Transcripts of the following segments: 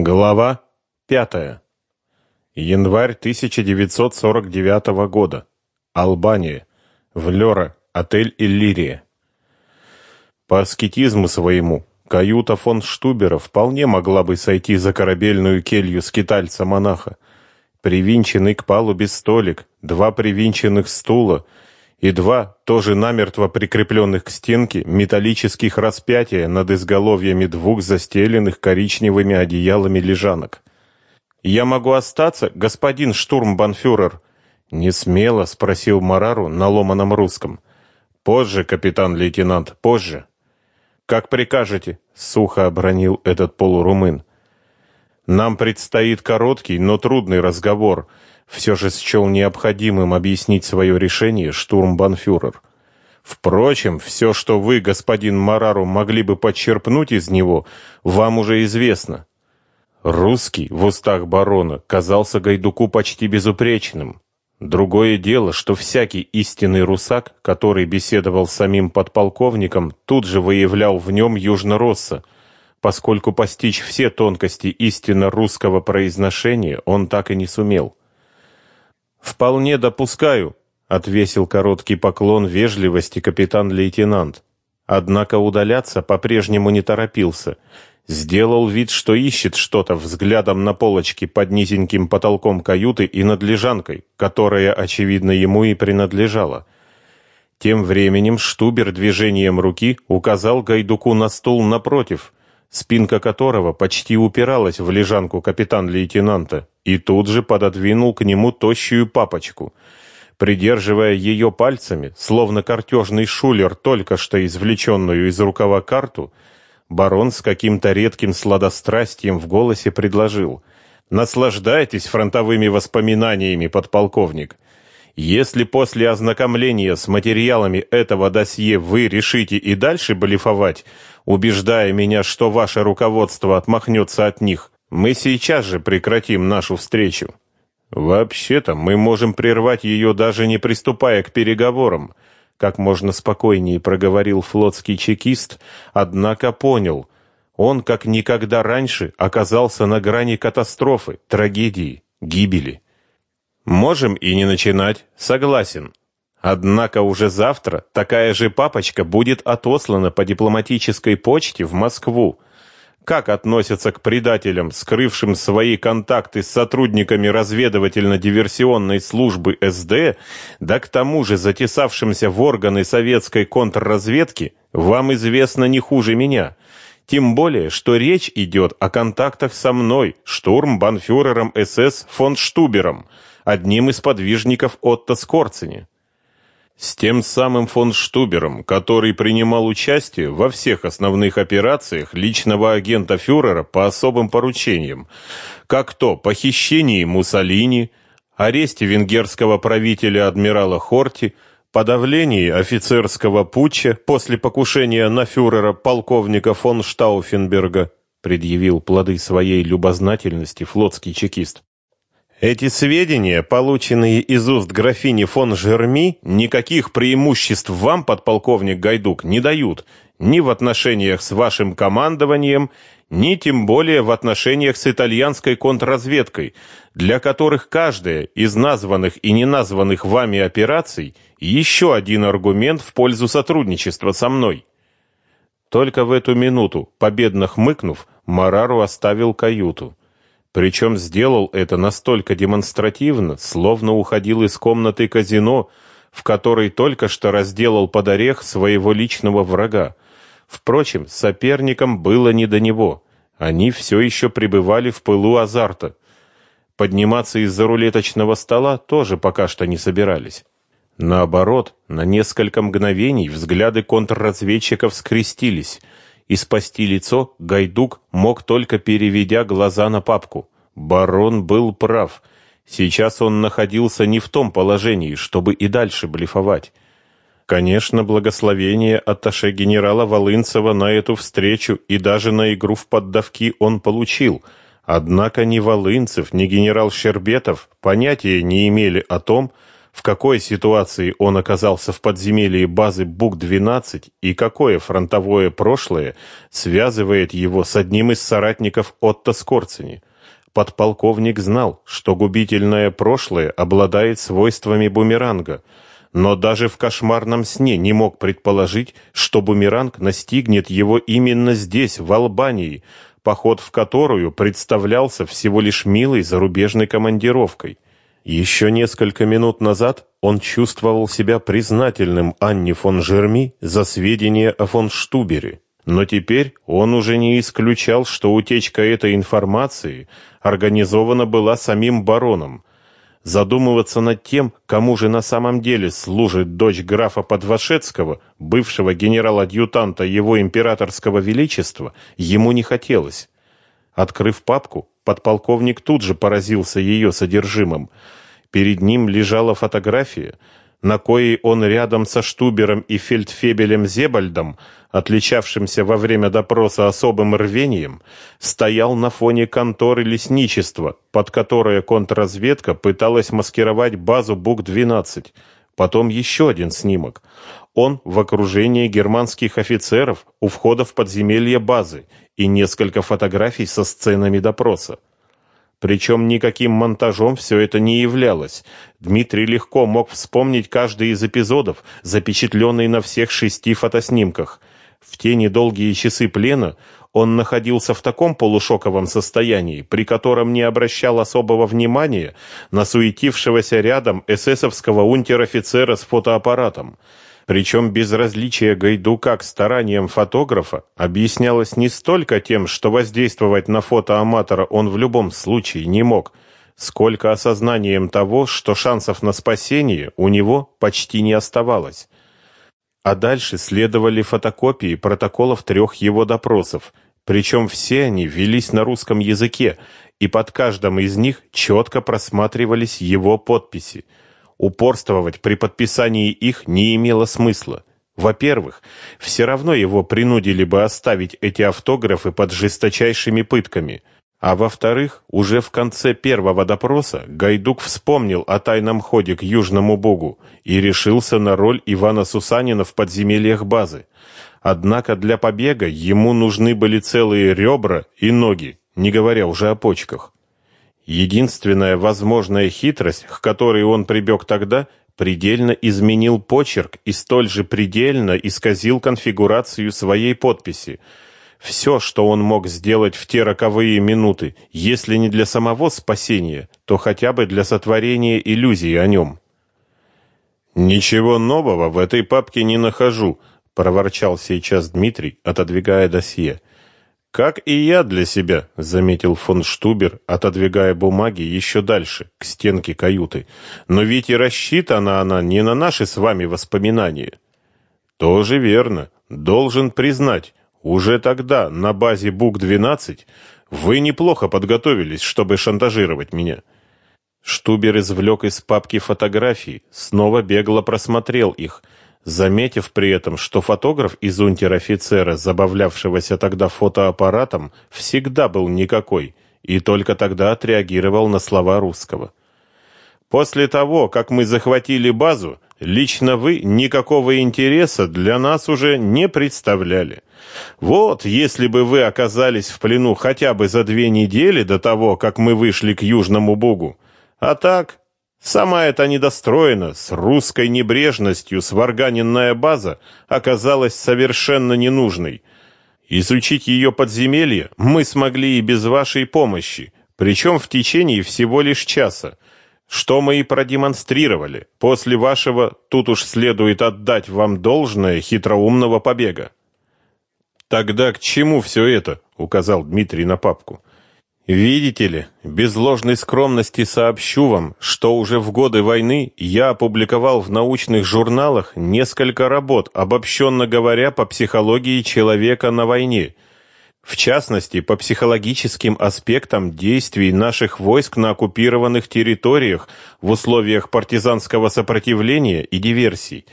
Глава 5. Январь 1949 года. Албания. Влёра. Отель Иллирия. По аскетизму своему каюта фон Штубера вполне могла бы сойти за корабельную келью скитальца-монаха. Привинченный к палубе столик, два привинченных стула — и два, тоже намертво прикрепленных к стенке, металлических распятия над изголовьями двух застеленных коричневыми одеялами лежанок. «Я могу остаться, господин штурмбанфюрер?» «Не смело?» — спросил Марару на ломаном русском. «Позже, капитан-лейтенант, позже». «Как прикажете», — сухо обронил этот полурумын. «Нам предстоит короткий, но трудный разговор», все же счел необходимым объяснить свое решение штурмбанфюрер. Впрочем, все, что вы, господин Марару, могли бы подчерпнуть из него, вам уже известно. Русский в устах барона казался Гайдуку почти безупречным. Другое дело, что всякий истинный русак, который беседовал с самим подполковником, тут же выявлял в нем южноросса, поскольку постичь все тонкости истинно русского произношения он так и не сумел. Вполне допускаю, отвесил короткий поклон вежливости капитан-лейтенант. Однако удаляться по-прежнему не торопился. Сделал вид, что ищет что-то взглядом на полочке под низеньким потолком каюты и над лежанкой, которая очевидно ему и принадлежала. Тем временем Штубер движением руки указал Гайдуку на стул напротив, спинка которого почти упиралась в лежанку капитан-лейтенанта, и тут же пододвинул к нему тощую папочку. Придерживая ее пальцами, словно картежный шулер, только что извлеченную из рукава карту, барон с каким-то редким сладострастием в голосе предложил «Наслаждайтесь фронтовыми воспоминаниями, подполковник. Если после ознакомления с материалами этого досье вы решите и дальше блефовать, убеждая меня, что ваше руководство отмахнется от них, мы сейчас же прекратим нашу встречу. Вообще-то мы можем прервать ее даже не приступая к переговорам, как можно спокойнее проговорил флотский чекист, однако понял, он как никогда раньше оказался на грани катастрофы, трагедии, гибели. Можем и не начинать, согласен. Однако уже завтра такая же папочка будет отослана по дипломатической почте в Москву. Как относятся к предателям, скрывшим свои контакты с сотрудниками разведывательно-диверсионной службы СД, да к тому же затесавшимся в органы советской контрразведки, вам известно не хуже меня. Тем более, что речь идет о контактах со мной, штурмбанфюрером СС фон Штубером, одним из подвижников Отто Скорцени. С тем самым фон Штубером, который принимал участие во всех основных операциях личного агента фюрера по особым поручениям, как то похищении Муссолини, аресте венгерского правителя адмирала Хорти, подавлении офицерского путча после покушения на фюрера полковника фон Штауфенберга, предъявил плоды своей любознательности флотский чекист. Эти сведения, полученные из уст графини фон Жерми, никаких преимуществ вам, подполковник Гайдук, не дают ни в отношениях с вашим командованием, ни тем более в отношениях с итальянской контрразведкой, для которых каждая из названных и неназванных вами операций еще один аргумент в пользу сотрудничества со мной. Только в эту минуту, победно хмыкнув, Марару оставил каюту. Причем сделал это настолько демонстративно, словно уходил из комнаты казино, в которой только что разделал под орех своего личного врага. Впрочем, соперникам было не до него. Они все еще пребывали в пылу азарта. Подниматься из-за рулеточного стола тоже пока что не собирались. Наоборот, на несколько мгновений взгляды контрразведчиков скрестились — и спасти лицо Гайдук мог только переведя глаза на папку. Барон был прав. Сейчас он находился не в том положении, чтобы и дальше блефовать. Конечно, благословение атташе генерала Волынцева на эту встречу и даже на игру в поддавки он получил. Однако ни Волынцев, ни генерал Щербетов понятия не имели о том, в какой ситуации он оказался в подземелье базы БУК-12 и какое фронтовое прошлое связывает его с одним из соратников Отто Скорцени. Подполковник знал, что губительное прошлое обладает свойствами бумеранга, но даже в кошмарном сне не мог предположить, что бумеранг настигнет его именно здесь, в Албании, поход в которую представлялся всего лишь милой зарубежной командировкой. Еще несколько минут назад он чувствовал себя признательным Анне фон Жерми за сведения о фон Штубере. Но теперь он уже не исключал, что утечка этой информации организована была самим бароном. Задумываться над тем, кому же на самом деле служит дочь графа Подвашецкого, бывшего генерал-адъютанта его императорского величества, ему не хотелось. Открыв папку, подполковник тут же поразился ее содержимым – Перед ним лежала фотография, на коей он рядом со Штубером и фельдфебелем Зебальдом, отличавшимся во время допроса особым рвением, стоял на фоне конторы лесничества, под которой контрразведка пыталась маскировать базу БУК-12. Потом еще один снимок. Он в окружении германских офицеров у входа в подземелье базы и несколько фотографий со сценами допроса. Причем никаким монтажом все это не являлось. Дмитрий легко мог вспомнить каждый из эпизодов, запечатленный на всех шести фотоснимках. В те недолгие часы плена он находился в таком полушоковом состоянии, при котором не обращал особого внимания на суетившегося рядом эсэсовского унтер-офицера с фотоаппаратом. Причем безразличие Гайдука к стараниям фотографа объяснялось не столько тем, что воздействовать на фотоаматора он в любом случае не мог, сколько осознанием того, что шансов на спасение у него почти не оставалось. А дальше следовали фотокопии протоколов трех его допросов, причем все они велись на русском языке, и под каждым из них четко просматривались его подписи – Упорствовать при подписании их не имело смысла. Во-первых, все равно его принудили бы оставить эти автографы под жесточайшими пытками. А во-вторых, уже в конце первого допроса Гайдук вспомнил о тайном ходе к Южному Богу и решился на роль Ивана Сусанина в подземельях базы. Однако для побега ему нужны были целые ребра и ноги, не говоря уже о почках. Единственная возможная хитрость, к которой он прибег тогда, предельно изменил почерк и столь же предельно исказил конфигурацию своей подписи. Все, что он мог сделать в те роковые минуты, если не для самого спасения, то хотя бы для сотворения иллюзии о нем. «Ничего нового в этой папке не нахожу», — проворчал сейчас Дмитрий, отодвигая досье. Как и я для себя, заметил фон Штубер, отодвигая бумаги еще дальше, к стенке каюты. Но ведь и рассчитана она не на наши с вами воспоминания. Тоже верно. Должен признать, уже тогда на базе БУК-12 вы неплохо подготовились, чтобы шантажировать меня. Штубер извлек из папки фотографии, снова бегло просмотрел их – заметив при этом, что фотограф из унтер-офицера, забавлявшегося тогда фотоаппаратом, всегда был никакой, и только тогда отреагировал на слова русского. После того, как мы захватили базу, лично вы никакого интереса для нас уже не представляли. Вот, если бы вы оказались в плену хотя бы за две недели до того, как мы вышли к Южному Бугу, а так Сама эта недостроена, с русской небрежностью сварганенная база оказалась совершенно ненужной. Изучить ее подземелье мы смогли и без вашей помощи, причем в течение всего лишь часа, что мы и продемонстрировали после вашего, тут уж следует отдать вам должное, хитроумного побега. «Тогда к чему все это?» — указал Дмитрий на папку. Видите ли, без ложной скромности сообщу вам, что уже в годы войны я опубликовал в научных журналах несколько работ, обобщенно говоря, по психологии человека на войне. В частности, по психологическим аспектам действий наших войск на оккупированных территориях в условиях партизанского сопротивления и диверсий.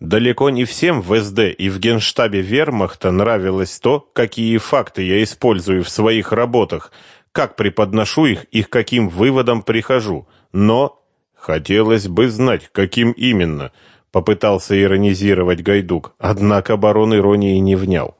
Далеко не всем в СД и в Генштабе Вермахта нравилось то, какие факты я использую в своих работах – как преподношу их и к каким выводам прихожу. Но Хотелось бы знать, каким именно, попытался иронизировать Гайдук, однако барон иронии не внял.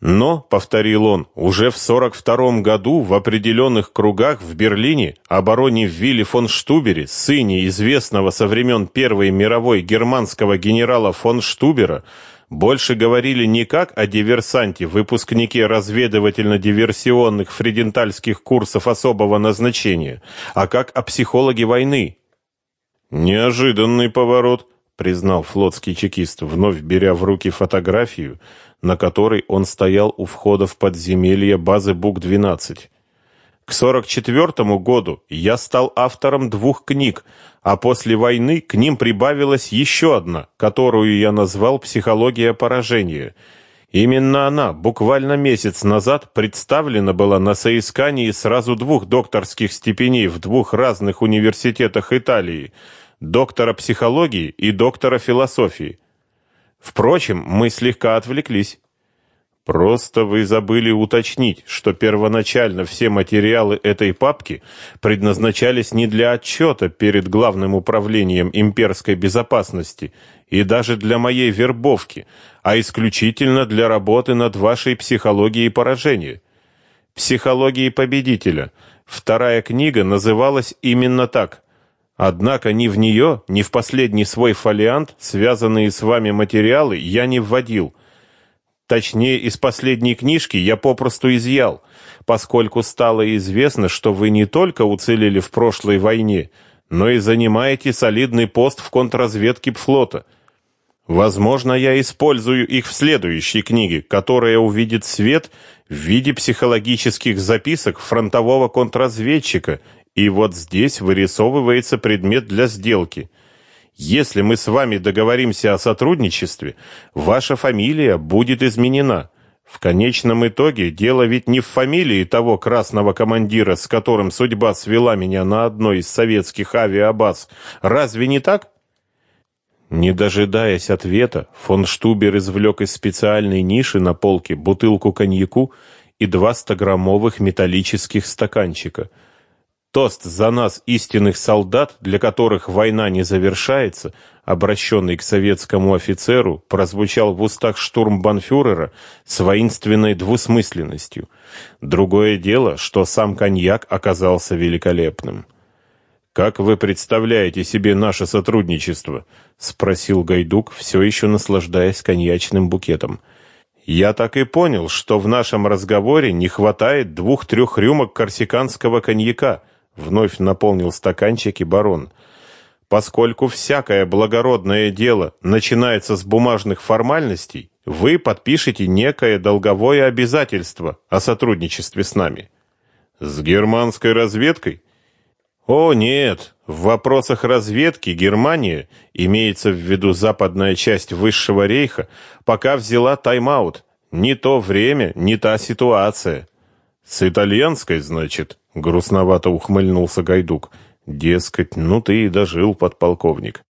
Но, повторил он, уже в 42 году в определенных кругах в Берлине о Вилле фон Штубере, сыне известного со времен Первой мировой германского генерала фон Штубера, больше говорили не как о диверсанте, выпускнике разведывательно-диверсионных фридентальских курсов особого назначения, а как о психологе войны. Неожиданный поворот, признал флотский чекист, вновь беря в руки фотографию, на которой он стоял у входа в подземелье базы Бук-12. К 44 году я стал автором двух книг, а после войны к ним прибавилась еще одна, которую я назвал «Психология поражения». Именно она буквально месяц назад представлена была на соискании сразу двух докторских степеней в двух разных университетах Италии – доктора психологии и доктора философии. Впрочем, мы слегка отвлеклись. Просто вы забыли уточнить, что первоначально все материалы этой папки предназначались не для отчета перед главным управлением имперской безопасности и даже для моей вербовки, а исключительно для работы над вашей психологией поражения. Психологией победителя. Вторая книга называлась именно так. Однако ни в нее, ни в последний свой фолиант, связанные с вами материалы, я не вводил. Точнее, из последней книжки я попросту изъял, поскольку стало известно, что вы не только уцелели в прошлой войне, но и занимаете солидный пост в контрразведке флота. Возможно, я использую их в следующей книге, которая увидит свет в виде психологических записок фронтового контрразведчика и вот здесь вырисовывается предмет для сделки. Если мы с вами договоримся о сотрудничестве, ваша фамилия будет изменена. В конечном итоге дело ведь не в фамилии того красного командира, с которым судьба свела меня на одной из советских авиабаз. Разве не так? Не дожидаясь ответа, фон Штубер извлек из специальной ниши на полке бутылку коньяку и два стограммовых металлических стаканчика – Тост за нас, истинных солдат, для которых война не завершается, обращенный к советскому офицеру, прозвучал в устах штурмбанфюрера с воинственной двусмысленностью. Другое дело, что сам коньяк оказался великолепным. «Как вы представляете себе наше сотрудничество?» — спросил Гайдук, все еще наслаждаясь коньячным букетом. «Я так и понял, что в нашем разговоре не хватает двух-трех рюмок корсиканского коньяка», Вновь наполнил стаканчики барон. Поскольку всякое благородное дело начинается с бумажных формальностей, вы подпишете некое долговое обязательство о сотрудничестве с нами. С германской разведкой? О, нет, в вопросах разведки Германия, имеется в виду западная часть Высшего рейха, пока взяла тайм-аут. Не то время, не та ситуация. С итальянской, значит, грустновато ухмыльнулся Гайдук. Дескать, ну ты и дожил, подполковник.